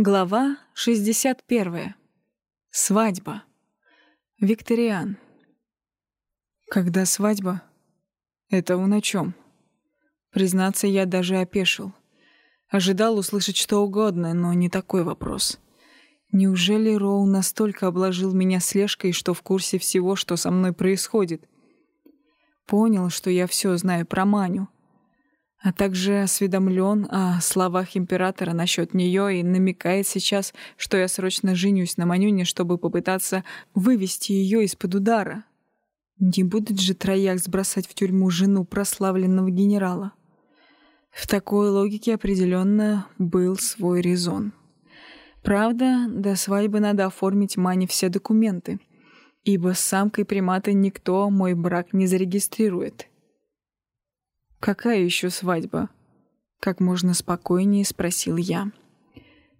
Глава 61. Свадьба. Викториан. Когда свадьба? Это он о чем? Признаться, я даже опешил. Ожидал услышать что угодно, но не такой вопрос. Неужели Роу настолько обложил меня слежкой, что в курсе всего, что со мной происходит? Понял, что я все знаю про Маню — а также осведомлен о словах императора насчет нее и намекает сейчас, что я срочно женюсь на Манюне, чтобы попытаться вывести ее из-под удара. Не будет же трояк сбросать в тюрьму жену прославленного генерала. В такой логике определенно был свой резон. Правда, до свадьбы надо оформить Мане все документы, ибо с самкой примата никто мой брак не зарегистрирует. «Какая еще свадьба?» Как можно спокойнее спросил я.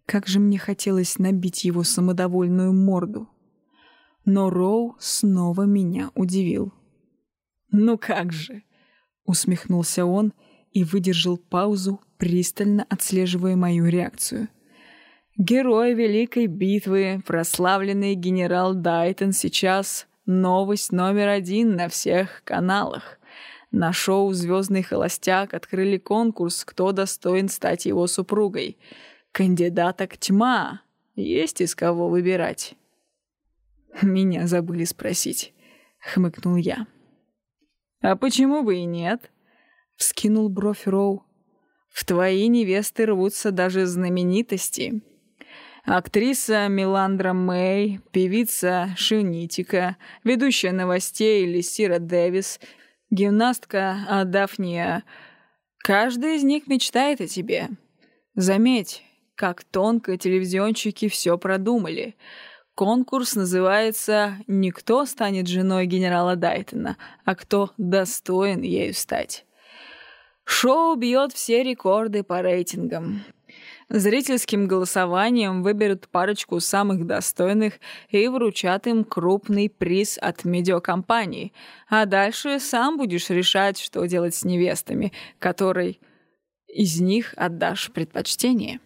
Как же мне хотелось набить его самодовольную морду. Но Роу снова меня удивил. «Ну как же!» — усмехнулся он и выдержал паузу, пристально отслеживая мою реакцию. «Герой Великой битвы, прославленный генерал Дайтон, сейчас новость номер один на всех каналах. На шоу «Звездный холостяк» открыли конкурс «Кто достоин стать его супругой». Кандидаток тьма. Есть из кого выбирать. «Меня забыли спросить», — хмыкнул я. «А почему бы и нет?» — вскинул бровь Роу. «В твои невесты рвутся даже знаменитости. Актриса Миландра Мэй, певица Шинитика, ведущая новостей Лисира Дэвис — гимнастка Адафния. Каждый из них мечтает о тебе. Заметь, как тонко телевизионщики все продумали. Конкурс называется «Не станет женой генерала Дайтона, а кто достоин ею стать». Шоу бьет все рекорды по рейтингам. Зрительским голосованием выберут парочку самых достойных и вручат им крупный приз от медиакомпании. А дальше сам будешь решать, что делать с невестами, которой из них отдашь предпочтение.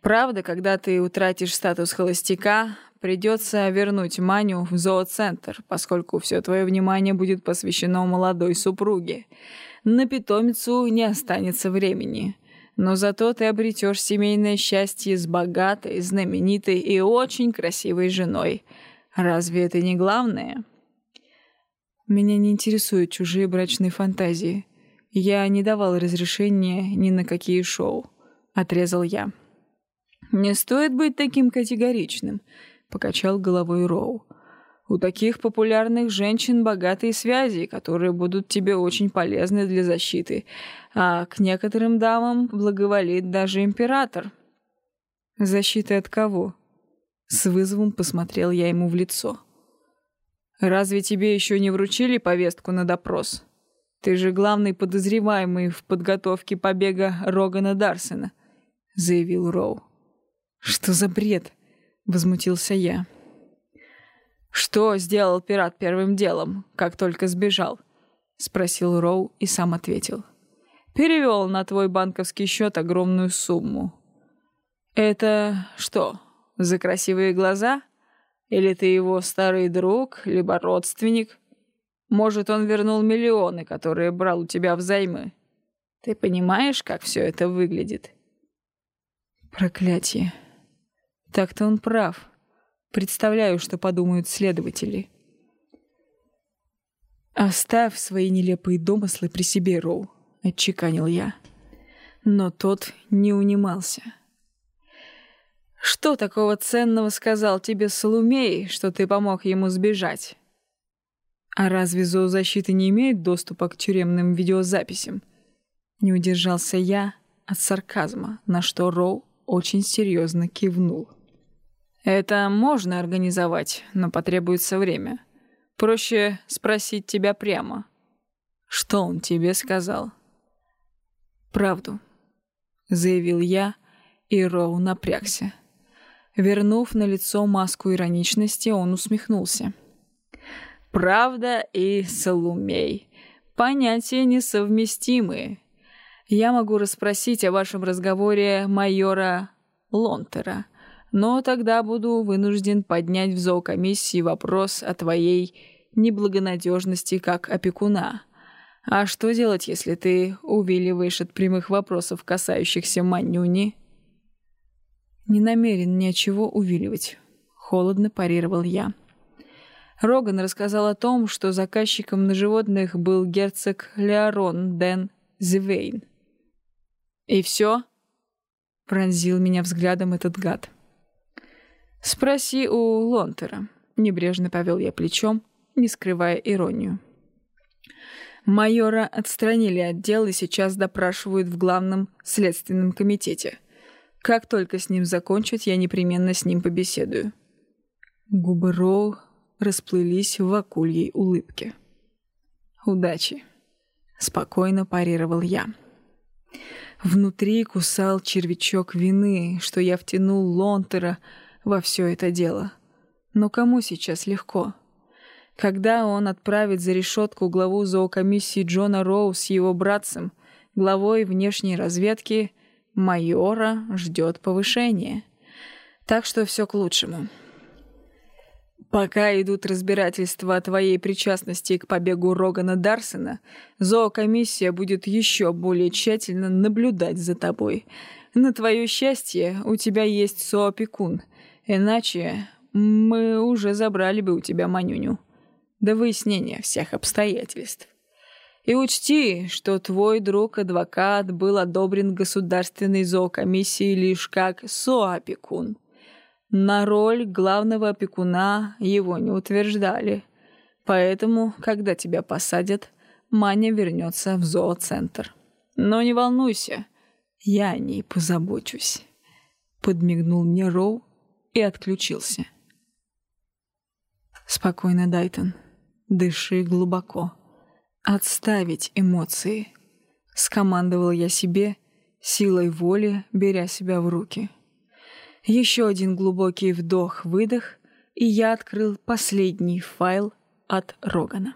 Правда, когда ты утратишь статус холостяка, придется вернуть Маню в зооцентр, поскольку все твое внимание будет посвящено молодой супруге. На питомицу не останется времени но зато ты обретешь семейное счастье с богатой, знаменитой и очень красивой женой. Разве это не главное? Меня не интересуют чужие брачные фантазии. Я не давал разрешения ни на какие шоу. Отрезал я. «Не стоит быть таким категоричным», — покачал головой Роу. У таких популярных женщин богатые связи, которые будут тебе очень полезны для защиты. А к некоторым дамам благоволит даже император. Защиты от кого? С вызовом посмотрел я ему в лицо. Разве тебе еще не вручили повестку на допрос? Ты же главный подозреваемый в подготовке побега Рогана Дарсена, заявил Роу. Что за бред? Возмутился я. «Что сделал пират первым делом, как только сбежал?» — спросил Роу и сам ответил. «Перевел на твой банковский счет огромную сумму». «Это что, за красивые глаза? Или ты его старый друг, либо родственник? Может, он вернул миллионы, которые брал у тебя взаймы? Ты понимаешь, как все это выглядит?» «Проклятие. Так-то он прав». Представляю, что подумают следователи. «Оставь свои нелепые домыслы при себе, Роу», — отчеканил я. Но тот не унимался. «Что такого ценного сказал тебе Солумей, что ты помог ему сбежать?» «А разве зоозащита не имеет доступа к тюремным видеозаписям?» Не удержался я от сарказма, на что Роу очень серьезно кивнул. Это можно организовать, но потребуется время. Проще спросить тебя прямо. Что он тебе сказал? Правду, заявил я, и Роу напрягся. Вернув на лицо маску ироничности, он усмехнулся. «Правда и Солумей. Понятия несовместимые. Я могу расспросить о вашем разговоре майора Лонтера. Но тогда буду вынужден поднять в зоокомиссии вопрос о твоей неблагонадежности как опекуна. А что делать, если ты увиливаешь от прямых вопросов, касающихся Манюни? Не намерен ни от чего увиливать. Холодно парировал я. Роган рассказал о том, что заказчиком на животных был герцог Леорон Ден Зивейн. «И все?» — пронзил меня взглядом этот гад. «Спроси у Лонтера», — небрежно повел я плечом, не скрывая иронию. Майора отстранили от дела и сейчас допрашивают в главном следственном комитете. Как только с ним закончат, я непременно с ним побеседую. Губы Роу расплылись в акульей улыбке. «Удачи!» — спокойно парировал я. Внутри кусал червячок вины, что я втянул Лонтера во все это дело. Но кому сейчас легко? Когда он отправит за решетку главу зоокомиссии Джона Роу с его братцем, главой внешней разведки, майора ждет повышение. Так что все к лучшему. Пока идут разбирательства о твоей причастности к побегу Рогана Дарсона, зоокомиссия будет еще более тщательно наблюдать за тобой. На твое счастье, у тебя есть соопекун, Иначе мы уже забрали бы у тебя Манюню. До выяснения всех обстоятельств. И учти, что твой друг-адвокат был одобрен государственной зоокомиссией лишь как соопекун. На роль главного опекуна его не утверждали. Поэтому, когда тебя посадят, Маня вернется в зооцентр. Но не волнуйся, я о ней позабочусь. Подмигнул мне Роу, и отключился. Спокойно, Дайтон. Дыши глубоко. Отставить эмоции. Скомандовал я себе, силой воли беря себя в руки. Еще один глубокий вдох-выдох, и я открыл последний файл от Рогана.